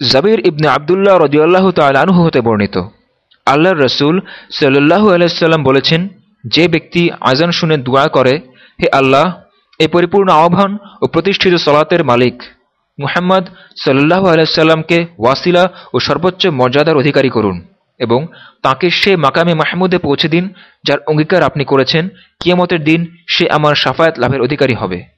জাবির ইবনে আবদুল্লাহ রদিয়াল্লাহ তালানহু হতে বর্ণিত। আল্লাহর রসুল সাল্লাহু আলাইসাল্লাম বলেছেন, যে ব্যক্তি আজান শুনে দোয়া করে, হে আল্লাহ, এ পরিপূর্ণ আহ্বান ও প্রতিষ্ঠিত সলাতের মালিক। মুহাম্মদ সাল্লাহ আলাইসাল্লামকে ওয়াসিলা ও সর্বোচ্চ মর্যাদার অধিকারী করুন এবং তাকে সে মাকামে মাহমুদে পৌঁছে দিন, যার অঙ্গীকার আপনি করেছেন। কিয়ামতের দিন সে আমার সাফায়াত লাভের অধিকারী হবে।